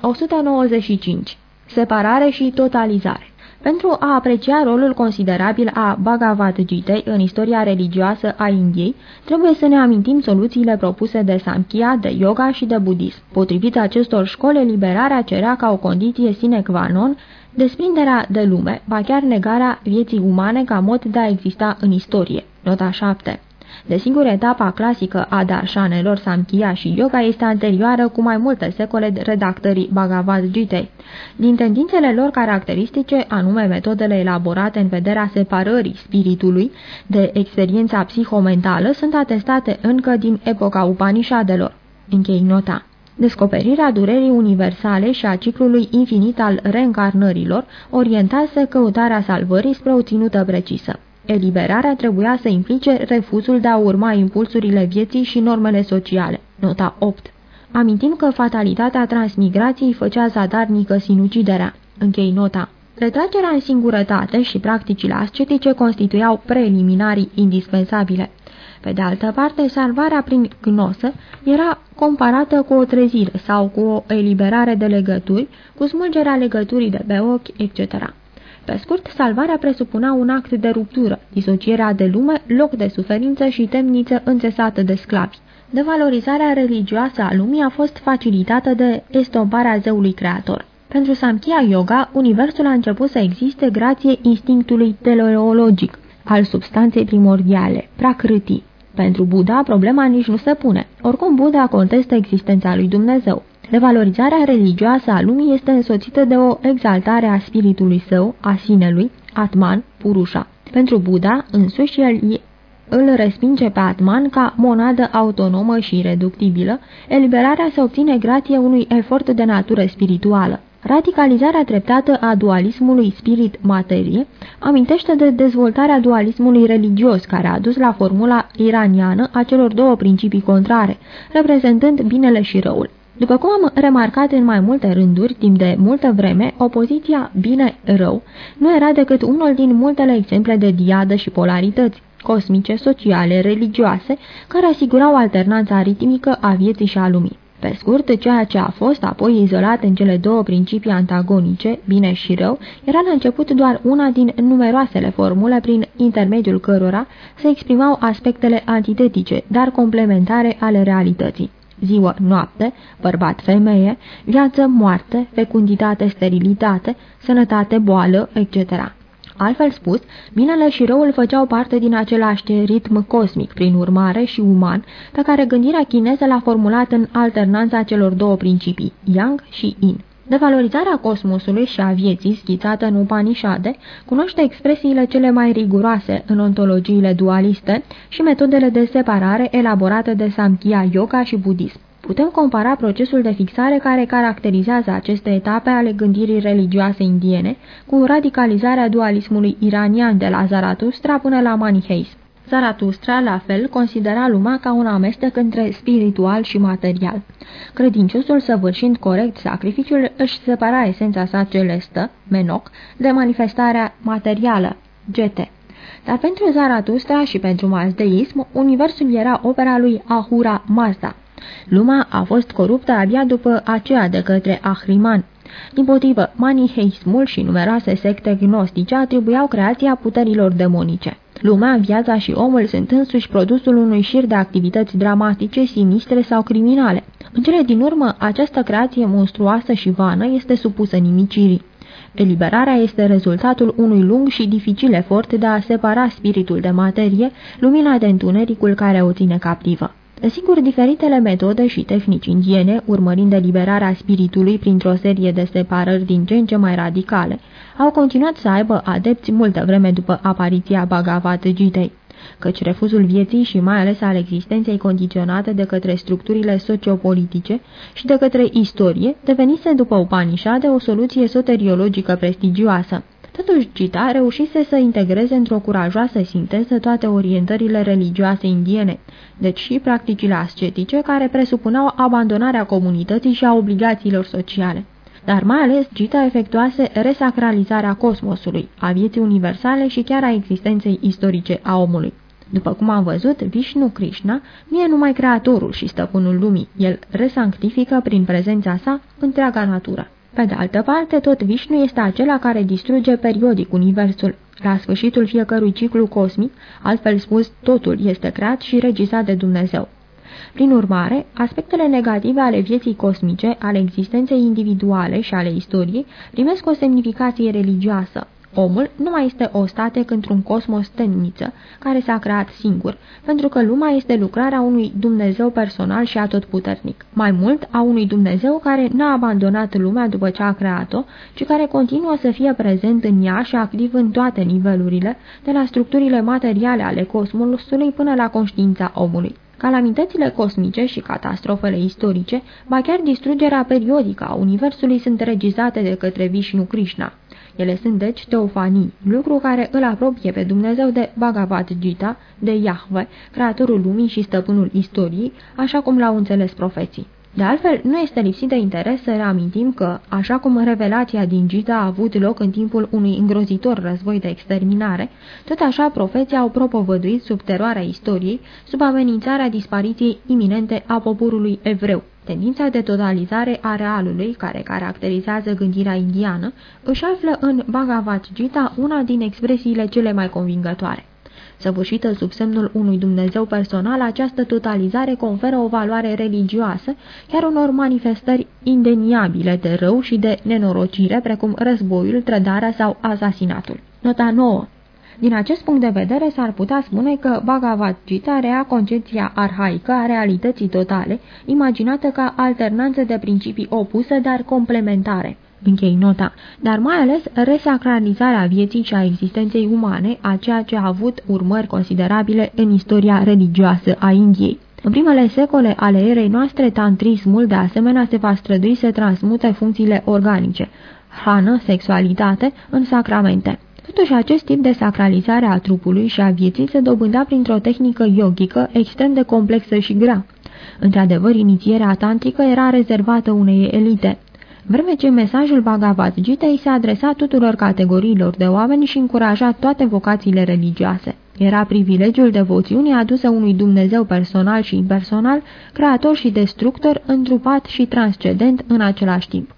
195. Separare și totalizare pentru a aprecia rolul considerabil a Bhagavad Gita în istoria religioasă a Indiei, trebuie să ne amintim soluțiile propuse de Samkhya, de yoga și de budism. Potrivit acestor școli, eliberarea cerea ca o condiție sine qua non desprinderea de lume, ba chiar negarea vieții umane ca mod de a exista în istorie. Nota 7 Desigur, etapa clasică a darshanelor Samkhya și Yoga este anterioară cu mai multe secole de redactării Bhagavad Gita. Din tendințele lor caracteristice, anume metodele elaborate în vederea separării spiritului de experiența psihomentală, sunt atestate încă din epoca Upanishadelor. Închei nota. Descoperirea durerii universale și a ciclului infinit al reîncarnărilor orientase căutarea salvării spre o ținută precisă. Eliberarea trebuia să implice refuzul de a urma impulsurile vieții și normele sociale. Nota 8 Amintim că fatalitatea transmigrației făcea zadarnică sinuciderea. Închei nota. Retragerea în singurătate și practicile ascetice constituiau preliminarii indispensabile. Pe de altă parte, salvarea prin gnosă era comparată cu o trezire sau cu o eliberare de legături, cu smulgerea legăturii de pe ochi, etc. Pe scurt, salvarea presupuna un act de ruptură, disocierea de lume, loc de suferință și temniță înțesată de sclavi. Devalorizarea religioasă a lumii a fost facilitată de estomparea zeului creator. Pentru Samkhya Yoga, universul a început să existe grație instinctului teleologic al substanței primordiale, prakriti. Pentru Buddha, problema nici nu se pune. Oricum, Buddha contestă existența lui Dumnezeu. Revalorizarea religioasă a lumii este însoțită de o exaltare a spiritului său, a sinelui, Atman, Purusha. Pentru Buddha, însuși el îl respinge pe Atman ca monadă autonomă și reductibilă, eliberarea se obține grație unui efort de natură spirituală. Radicalizarea treptată a dualismului spirit-materie amintește de dezvoltarea dualismului religios care a dus la formula iraniană a celor două principii contrare, reprezentând binele și răul. După cum am remarcat în mai multe rânduri, timp de multă vreme, opoziția bine-rău nu era decât unul din multele exemple de diadă și polarități cosmice, sociale, religioase, care asigurau alternanța ritmică a vieții și a lumii. Pe scurt, ceea ce a fost apoi izolat în cele două principii antagonice, bine și rău, era la început doar una din numeroasele formule prin intermediul cărora se exprimau aspectele antitetice, dar complementare ale realității ziua-noapte, bărbat-femeie, viață-moarte, fecunditate-sterilitate, sănătate-boală, etc. Altfel spus, binele și răul făceau parte din același ritm cosmic, prin urmare și uman, pe care gândirea chineză l-a formulat în alternanța celor două principii, Yang și Yin. Devalorizarea cosmosului și a vieții, schițată în Upanishade, cunoaște expresiile cele mai riguroase în ontologiile dualiste și metodele de separare elaborate de Samkhya Yoga și Budism. Putem compara procesul de fixare care caracterizează aceste etape ale gândirii religioase indiene cu radicalizarea dualismului iranian de la Zaratustra până la Maniheism. Zaratustra, la fel, considera lumea ca un amestec între spiritual și material. Credinciosul, săvârșind corect sacrificiul, își separa esența sa celestă, menoc, de manifestarea materială, gete. Dar pentru Zaratustra și pentru mazdeism, universul era opera lui Ahura Mazda. Lumea a fost coruptă abia după aceea de către Ahriman. Din potrivă, maniheismul și numeroase secte gnostice atribuiau creația puterilor demonice. Lumea, viața și omul sunt însuși produsul unui șir de activități dramatice, sinistre sau criminale. În cele din urmă, această creație monstruoasă și vană este supusă nimicirii. Eliberarea este rezultatul unui lung și dificil efort de a separa spiritul de materie, lumina de întunericul care o ține captivă. Desigur, diferitele metode și tehnici indiene, urmărind eliberarea spiritului printr-o serie de separări din ce în ce mai radicale, au continuat să aibă adepți multă vreme după apariția Bhagavad Gitei căci refuzul vieții și mai ales al existenței condiționate de către structurile sociopolitice și de către istorie devenise după Upanishade o soluție soteriologică prestigioasă. Totuși, Gita reușise să integreze într-o curajoasă sinteză toate orientările religioase indiene, deci și practicile ascetice care presupunau abandonarea comunității și a obligațiilor sociale. Dar mai ales Gita efectuase resacralizarea cosmosului, a vieții universale și chiar a existenței istorice a omului. După cum am văzut, Vishnu Krishna nu e numai creatorul și stăpânul lumii, el resanctifică prin prezența sa întreaga natură. Pe de altă parte, tot Vishnu este acela care distruge periodic universul. La sfârșitul fiecărui ciclu cosmic, altfel spus, totul este creat și regizat de Dumnezeu. Prin urmare, aspectele negative ale vieții cosmice, ale existenței individuale și ale istoriei, primesc o semnificație religioasă. Omul nu mai este o state într-un cosmos temniță, care s-a creat singur, pentru că lumea este lucrarea unui Dumnezeu personal și atotputernic. Mai mult, a unui Dumnezeu care n-a abandonat lumea după ce a creat-o, ci care continuă să fie prezent în ea și activ în toate nivelurile, de la structurile materiale ale cosmosului până la conștiința omului. Calamitățile cosmice și catastrofele istorice, ba chiar distrugerea periodică a Universului sunt regizate de către Vishnu Krishna. Ele sunt deci teofanii, lucru care îl apropie pe Dumnezeu de Bhagavad Gita, de Yahweh, creatorul lumii și stăpânul istoriei, așa cum l-au înțeles profeții. De altfel, nu este lipsit de interes să reamintim că, așa cum revelația din Gita a avut loc în timpul unui îngrozitor război de exterminare, tot așa profeții au propovăduit sub teroarea istoriei, sub amenințarea dispariției iminente a poporului evreu. Tendința de totalizare a realului, care caracterizează gândirea indiană, își află în Bhagavad Gita una din expresiile cele mai convingătoare. Săvârșită sub semnul unui Dumnezeu personal, această totalizare conferă o valoare religioasă, chiar unor manifestări indeniabile de rău și de nenorocire, precum războiul, trădarea sau asasinatul. Nota 9 din acest punct de vedere, s-ar putea spune că Bhagavad Gita rea concepția arhaică a realității totale, imaginată ca alternanță de principii opuse, dar complementare. Închei nota, dar mai ales resacralizarea vieții și a existenței umane, a ceea ce a avut urmări considerabile în istoria religioasă a Indiei. În primele secole ale erei noastre, tantrismul de asemenea se va strădui să transmute funcțiile organice, hrană, sexualitate, în sacramente. Totuși, acest tip de sacralizare a trupului și a vieții se dobândea printr-o tehnică yogică extrem de complexă și grea. Într-adevăr, inițierea tantrică era rezervată unei elite vreme ce mesajul Bhagavad Gita se adresa tuturor categoriilor de oameni și încuraja toate vocațiile religioase. Era privilegiul devoțiunii adusă unui Dumnezeu personal și impersonal, creator și destructor, întrupat și transcendent în același timp.